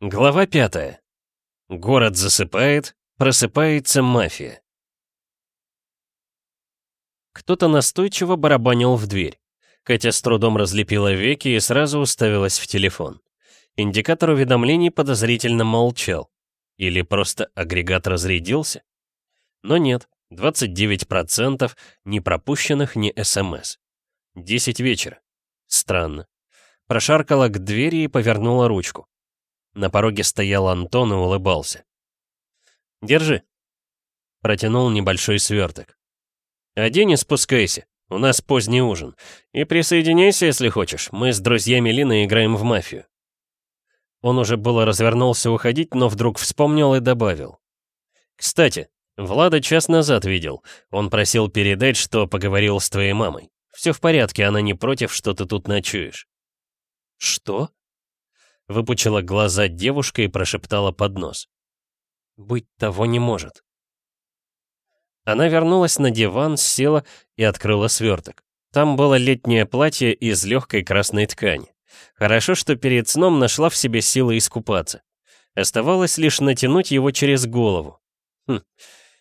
Глава пятая. Город засыпает, просыпается мафия. Кто-то настойчиво барабанил в дверь. Катя с трудом разлепила веки и сразу уставилась в телефон. Индикатор уведомлений подозрительно молчал. Или просто агрегат разрядился? Но нет, 29% не пропущенных ни СМС. 10 вечера. Странно. Прошаркала к двери и повернула ручку. На пороге стоял Антон и улыбался. «Держи». Протянул небольшой сверток. «Одень и спускайся. У нас поздний ужин. И присоединяйся, если хочешь. Мы с друзьями Лины играем в мафию». Он уже было развернулся уходить, но вдруг вспомнил и добавил. «Кстати, Влада час назад видел. Он просил передать, что поговорил с твоей мамой. Все в порядке, она не против, что ты тут ночуешь». «Что?» Выпучила глаза девушка и прошептала под нос. «Быть того не может». Она вернулась на диван, села и открыла сверток. Там было летнее платье из легкой красной ткани. Хорошо, что перед сном нашла в себе силы искупаться. Оставалось лишь натянуть его через голову. Хм,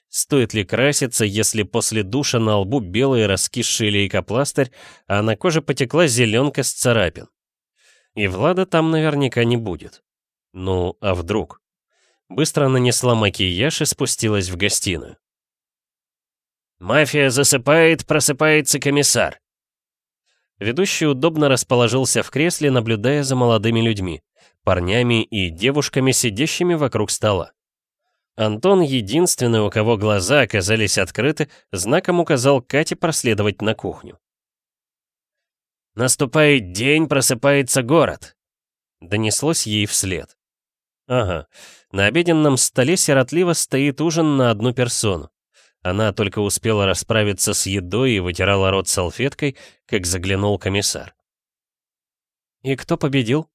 стоит ли краситься, если после душа на лбу белый раскисший лейкопластырь, а на коже потекла зеленка с царапин? И Влада там наверняка не будет. Ну, а вдруг? Быстро нанесла макияж и спустилась в гостиную. «Мафия засыпает, просыпается комиссар». Ведущий удобно расположился в кресле, наблюдая за молодыми людьми, парнями и девушками, сидящими вокруг стола. Антон, единственный, у кого глаза оказались открыты, знаком указал Кате проследовать на кухню. «Наступает день, просыпается город», — донеслось ей вслед. Ага, на обеденном столе сиротливо стоит ужин на одну персону. Она только успела расправиться с едой и вытирала рот салфеткой, как заглянул комиссар. «И кто победил?»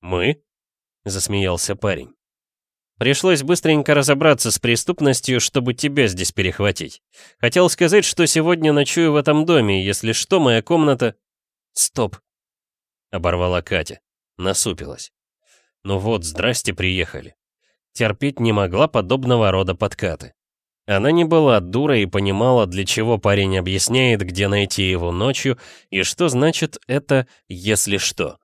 «Мы», — засмеялся парень. Пришлось быстренько разобраться с преступностью, чтобы тебя здесь перехватить. Хотел сказать, что сегодня ночую в этом доме, если что, моя комната...» «Стоп!» — оборвала Катя. Насупилась. «Ну вот, здрасте, приехали». Терпеть не могла подобного рода подкаты. Она не была дурой и понимала, для чего парень объясняет, где найти его ночью, и что значит это «если что».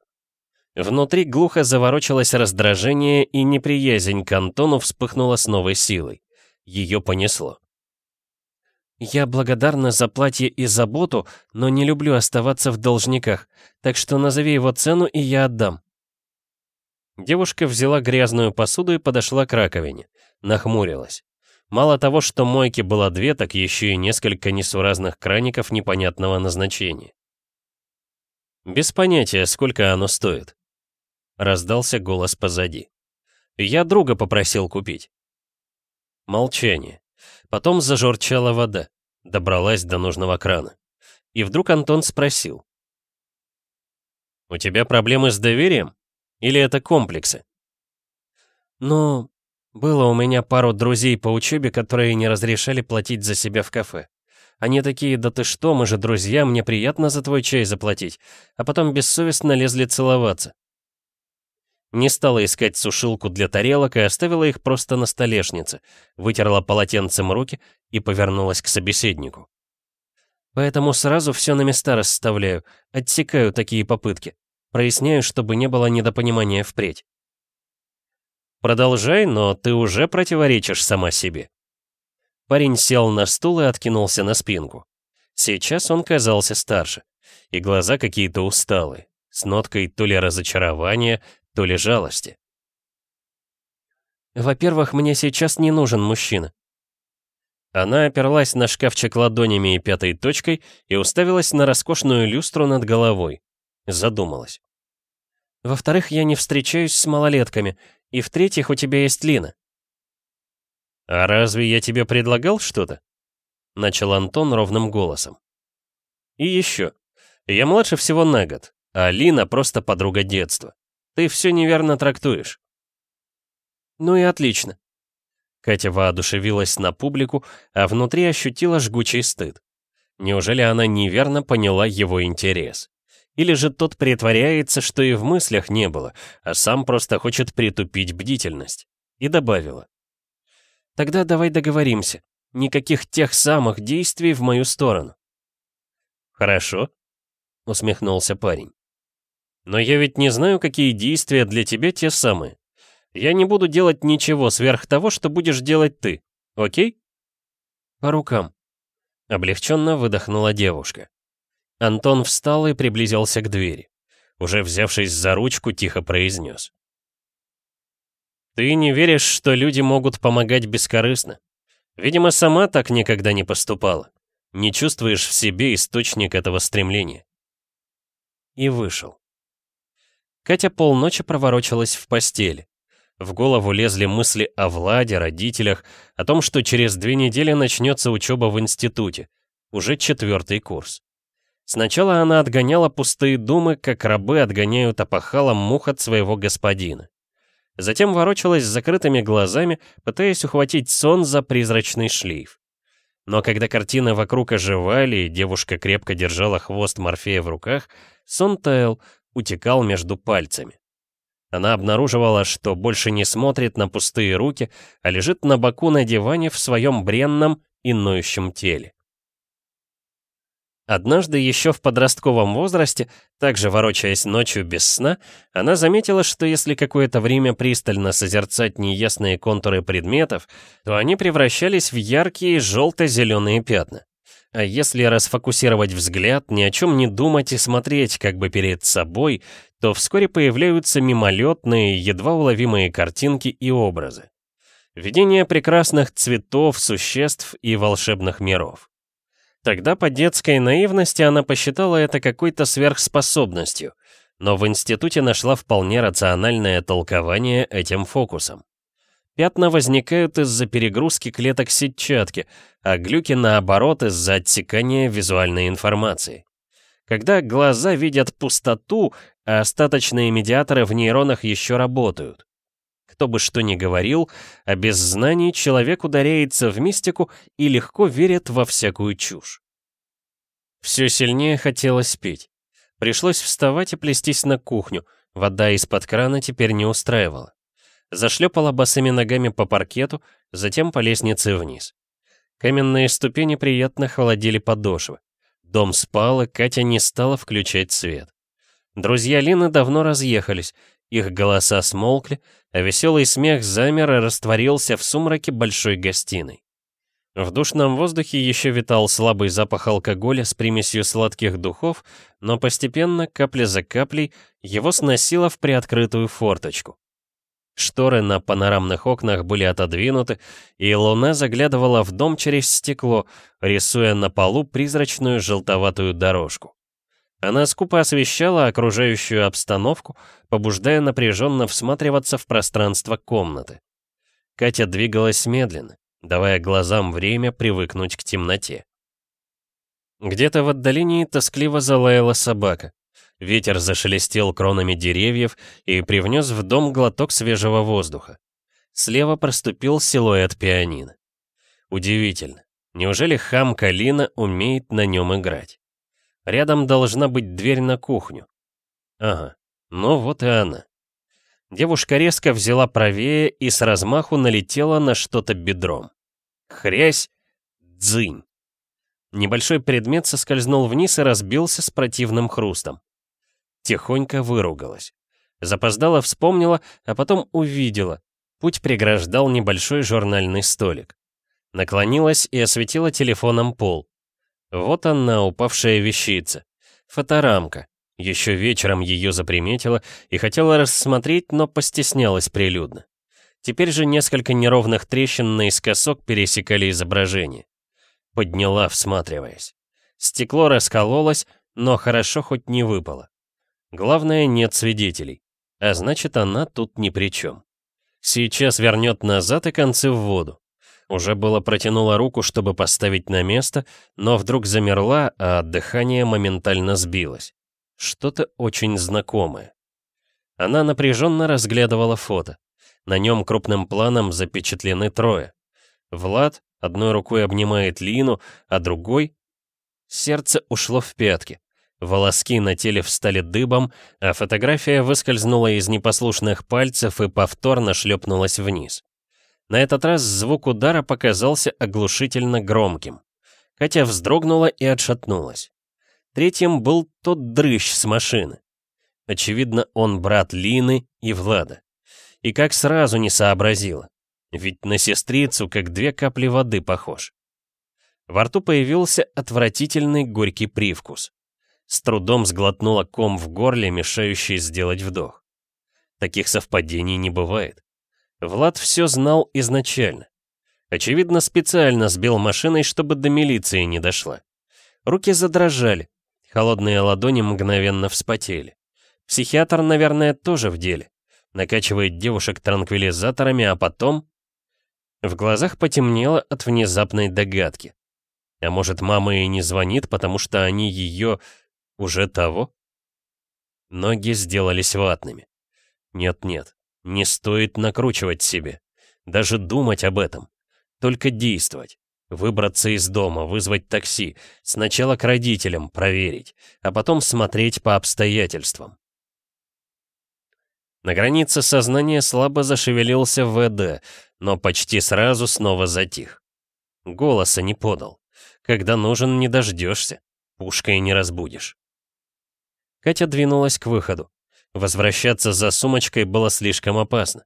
Внутри глухо заворочилось раздражение, и неприязнь к Антону вспыхнула с новой силой. Ее понесло. «Я благодарна за платье и заботу, но не люблю оставаться в должниках, так что назови его цену, и я отдам». Девушка взяла грязную посуду и подошла к раковине. Нахмурилась. Мало того, что мойки было две, так еще и несколько несуразных краников непонятного назначения. Без понятия, сколько оно стоит. Раздался голос позади. Я друга попросил купить. Молчание. Потом зажурчала вода. Добралась до нужного крана. И вдруг Антон спросил. «У тебя проблемы с доверием? Или это комплексы?» «Ну, было у меня пару друзей по учебе, которые не разрешали платить за себя в кафе. Они такие, да ты что, мы же друзья, мне приятно за твой чай заплатить. А потом бессовестно лезли целоваться. Не стала искать сушилку для тарелок и оставила их просто на столешнице, вытерла полотенцем руки и повернулась к собеседнику. Поэтому сразу все на места расставляю, отсекаю такие попытки. Проясняю, чтобы не было недопонимания впредь. Продолжай, но ты уже противоречишь сама себе. Парень сел на стул и откинулся на спинку. Сейчас он казался старше, и глаза какие-то усталые, с ноткой то ли разочарования, то ли жалости. «Во-первых, мне сейчас не нужен мужчина». Она оперлась на шкафчик ладонями и пятой точкой и уставилась на роскошную люстру над головой. Задумалась. «Во-вторых, я не встречаюсь с малолетками. И в-третьих, у тебя есть Лина». «А разве я тебе предлагал что-то?» Начал Антон ровным голосом. «И еще. Я младше всего на год, а Лина просто подруга детства. Ты все неверно трактуешь». «Ну и отлично». Катя воодушевилась на публику, а внутри ощутила жгучий стыд. Неужели она неверно поняла его интерес? Или же тот притворяется, что и в мыслях не было, а сам просто хочет притупить бдительность. И добавила. «Тогда давай договоримся. Никаких тех самых действий в мою сторону». «Хорошо», — усмехнулся парень. «Но я ведь не знаю, какие действия для тебя те самые. Я не буду делать ничего сверх того, что будешь делать ты. Окей?» «По рукам», — облегченно выдохнула девушка. Антон встал и приблизился к двери. Уже взявшись за ручку, тихо произнес. «Ты не веришь, что люди могут помогать бескорыстно? Видимо, сама так никогда не поступала. Не чувствуешь в себе источник этого стремления». И вышел. Катя полночи проворочилась в постели. В голову лезли мысли о Владе, родителях, о том, что через две недели начнется учеба в институте. Уже четвертый курс. Сначала она отгоняла пустые думы, как рабы отгоняют опахалом мух от своего господина. Затем ворочалась с закрытыми глазами, пытаясь ухватить сон за призрачный шлейф. Но когда картины вокруг оживали, и девушка крепко держала хвост Морфея в руках, сон таял, утекал между пальцами. Она обнаруживала, что больше не смотрит на пустые руки, а лежит на боку на диване в своем бренном и ноющем теле. Однажды еще в подростковом возрасте, также ворочаясь ночью без сна, она заметила, что если какое-то время пристально созерцать неясные контуры предметов, то они превращались в яркие желто-зеленые пятна. А если расфокусировать взгляд, ни о чем не думать и смотреть как бы перед собой, то вскоре появляются мимолетные, едва уловимые картинки и образы. Видение прекрасных цветов, существ и волшебных миров. Тогда по детской наивности она посчитала это какой-то сверхспособностью, но в институте нашла вполне рациональное толкование этим фокусом. Пятна возникают из-за перегрузки клеток сетчатки, а глюки, наоборот, из-за отсекания визуальной информации. Когда глаза видят пустоту, а остаточные медиаторы в нейронах еще работают. Кто бы что ни говорил, а без знаний человек ударяется в мистику и легко верит во всякую чушь. Все сильнее хотелось пить. Пришлось вставать и плестись на кухню, вода из-под крана теперь не устраивала. Зашлепала босыми ногами по паркету, затем по лестнице вниз. Каменные ступени приятно холодили подошвы. Дом спал, и Катя не стала включать свет. Друзья Лины давно разъехались, их голоса смолкли, а веселый смех замер и растворился в сумраке большой гостиной. В душном воздухе еще витал слабый запах алкоголя с примесью сладких духов, но постепенно, капля за каплей, его сносило в приоткрытую форточку. Шторы на панорамных окнах были отодвинуты, и луна заглядывала в дом через стекло, рисуя на полу призрачную желтоватую дорожку. Она скупо освещала окружающую обстановку, побуждая напряженно всматриваться в пространство комнаты. Катя двигалась медленно, давая глазам время привыкнуть к темноте. Где-то в отдалении тоскливо залаяла собака. Ветер зашелестел кронами деревьев и привнес в дом глоток свежего воздуха. Слева проступил силуэт пианино. Удивительно. Неужели хам Калина умеет на нем играть? Рядом должна быть дверь на кухню. Ага, ну вот и она. Девушка резко взяла правее и с размаху налетела на что-то бедром. Хрясь! Дзынь! Небольшой предмет соскользнул вниз и разбился с противным хрустом. Тихонько выругалась. Запоздала, вспомнила, а потом увидела. Путь преграждал небольшой журнальный столик. Наклонилась и осветила телефоном пол. Вот она, упавшая вещица. Фоторамка. Еще вечером ее заприметила и хотела рассмотреть, но постеснялась прилюдно. Теперь же несколько неровных трещин наискосок пересекали изображение. Подняла, всматриваясь. Стекло раскололось, но хорошо хоть не выпало. Главное, нет свидетелей. А значит, она тут ни при чем. Сейчас вернет назад и концы в воду. Уже было протянула руку, чтобы поставить на место, но вдруг замерла, а дыхание моментально сбилось. Что-то очень знакомое. Она напряженно разглядывала фото. На нем крупным планом запечатлены трое. Влад одной рукой обнимает Лину, а другой... Сердце ушло в пятки. Волоски на теле встали дыбом, а фотография выскользнула из непослушных пальцев и повторно шлепнулась вниз. На этот раз звук удара показался оглушительно громким. Катя вздрогнула и отшатнулась. Третьим был тот дрыщ с машины. Очевидно, он брат Лины и Влада. И как сразу не сообразила. Ведь на сестрицу как две капли воды похож. Во рту появился отвратительный горький привкус. С трудом сглотнула ком в горле, мешающий сделать вдох. Таких совпадений не бывает. Влад все знал изначально. Очевидно, специально сбил машиной, чтобы до милиции не дошла. Руки задрожали, холодные ладони мгновенно вспотели. Психиатр, наверное, тоже в деле. Накачивает девушек транквилизаторами, а потом... В глазах потемнело от внезапной догадки. А может, мама и не звонит, потому что они ее... уже того? Ноги сделались ватными. Нет-нет, не стоит накручивать себе. Даже думать об этом. Только действовать. Выбраться из дома, вызвать такси. Сначала к родителям проверить, а потом смотреть по обстоятельствам. На границе сознания слабо зашевелился ВД, но почти сразу снова затих. Голоса не подал. Когда нужен, не дождешься. Пушкой не разбудишь. Катя двинулась к выходу. Возвращаться за сумочкой было слишком опасно.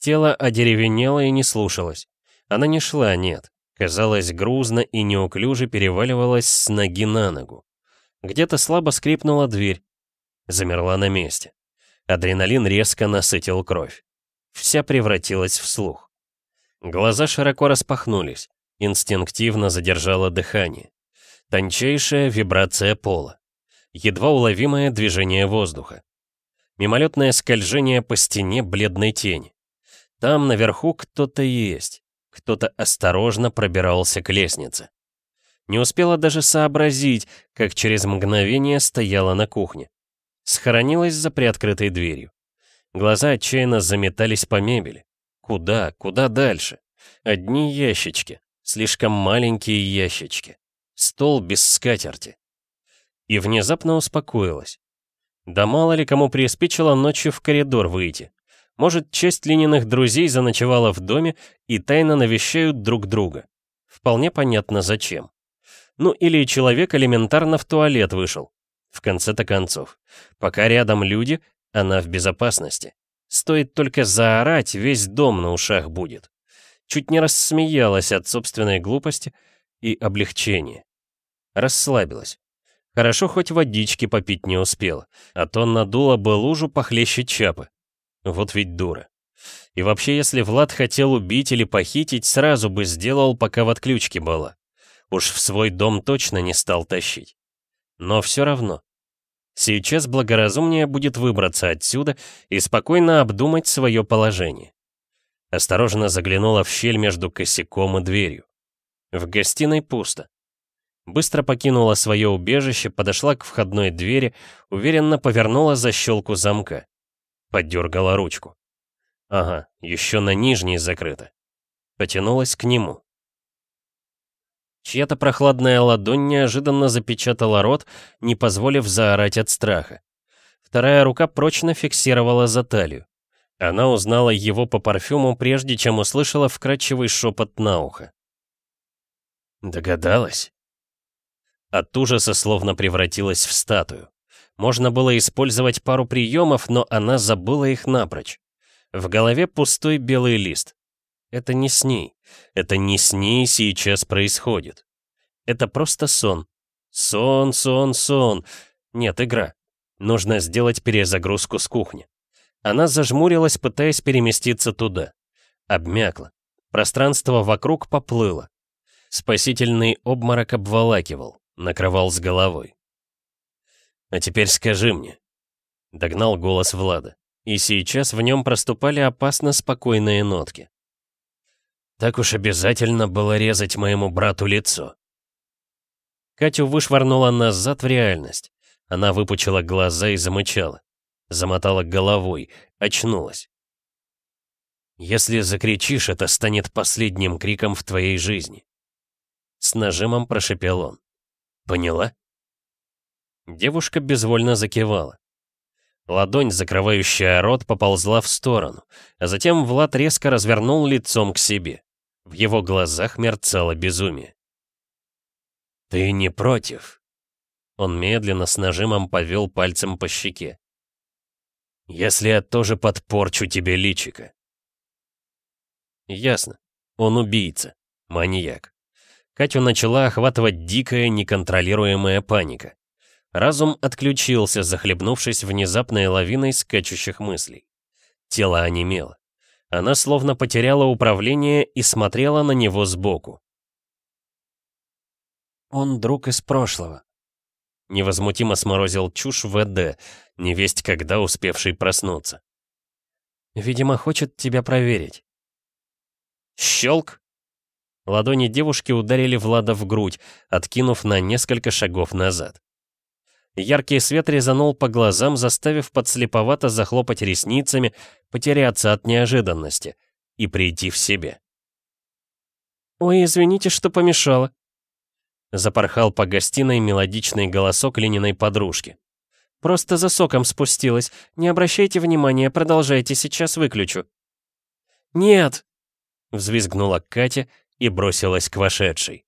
Тело одеревенело и не слушалось. Она не шла, нет. Казалось, грузно и неуклюже переваливалась с ноги на ногу. Где-то слабо скрипнула дверь. Замерла на месте. Адреналин резко насытил кровь. Вся превратилась в слух. Глаза широко распахнулись. Инстинктивно задержала дыхание. Тончайшая вибрация пола. Едва уловимое движение воздуха. Мимолетное скольжение по стене бледной тени. Там наверху кто-то есть. Кто-то осторожно пробирался к лестнице. Не успела даже сообразить, как через мгновение стояла на кухне схоронилась за приоткрытой дверью. Глаза отчаянно заметались по мебели. Куда, куда дальше? Одни ящички, слишком маленькие ящички. Стол без скатерти. И внезапно успокоилась. Да мало ли кому приспичило ночью в коридор выйти. Может, часть Лининых друзей заночевала в доме и тайно навещают друг друга. Вполне понятно зачем. Ну или человек элементарно в туалет вышел. В конце-то концов, пока рядом люди, она в безопасности. Стоит только заорать, весь дом на ушах будет. Чуть не рассмеялась от собственной глупости и облегчения. Расслабилась. Хорошо хоть водички попить не успела, а то надула бы лужу похлеще чапы. Вот ведь дура. И вообще, если Влад хотел убить или похитить, сразу бы сделал, пока в отключке была. Уж в свой дом точно не стал тащить. Но все равно. Сейчас благоразумнее будет выбраться отсюда и спокойно обдумать свое положение. Осторожно заглянула в щель между косяком и дверью. В гостиной пусто. Быстро покинула свое убежище, подошла к входной двери, уверенно повернула защелку замка. Поддергала ручку. Ага, еще на нижней закрыто. Потянулась к нему. Чья-то прохладная ладонь неожиданно запечатала рот, не позволив заорать от страха. Вторая рука прочно фиксировала за талию. Она узнала его по парфюму, прежде чем услышала вкрадчивый шепот на ухо. Догадалась? От ужаса словно превратилась в статую. Можно было использовать пару приемов, но она забыла их напрочь. В голове пустой белый лист. Это не с ней. Это не с ней сейчас происходит. Это просто сон. Сон, сон, сон. Нет, игра. Нужно сделать перезагрузку с кухни. Она зажмурилась, пытаясь переместиться туда. Обмякла. Пространство вокруг поплыло. Спасительный обморок обволакивал, накрывал с головой. «А теперь скажи мне», — догнал голос Влада, и сейчас в нем проступали опасно спокойные нотки. Так уж обязательно было резать моему брату лицо. Катю вышвырнула назад в реальность. Она выпучила глаза и замычала. Замотала головой, очнулась. «Если закричишь, это станет последним криком в твоей жизни». С нажимом прошепел он. «Поняла?» Девушка безвольно закивала. Ладонь, закрывающая рот, поползла в сторону, а затем Влад резко развернул лицом к себе. В его глазах мерцало безумие. «Ты не против?» Он медленно с нажимом повел пальцем по щеке. «Если я тоже подпорчу тебе личико». Ясно. Он убийца, маньяк. Катю начала охватывать дикая, неконтролируемая паника. Разум отключился, захлебнувшись внезапной лавиной скачущих мыслей. Тело онемело. Она словно потеряла управление и смотрела на него сбоку. «Он друг из прошлого», — невозмутимо сморозил чушь ВД, невесть когда успевший проснуться. «Видимо, хочет тебя проверить». Щелк! Ладони девушки ударили Влада в грудь, откинув на несколько шагов назад. Яркий свет резанул по глазам, заставив подслеповато захлопать ресницами, потеряться от неожиданности и прийти в себе. «Ой, извините, что помешала», — запорхал по гостиной мелодичный голосок Лениной подружки. «Просто за соком спустилась. Не обращайте внимания, продолжайте, сейчас выключу». «Нет!» — взвизгнула Катя и бросилась к вошедшей.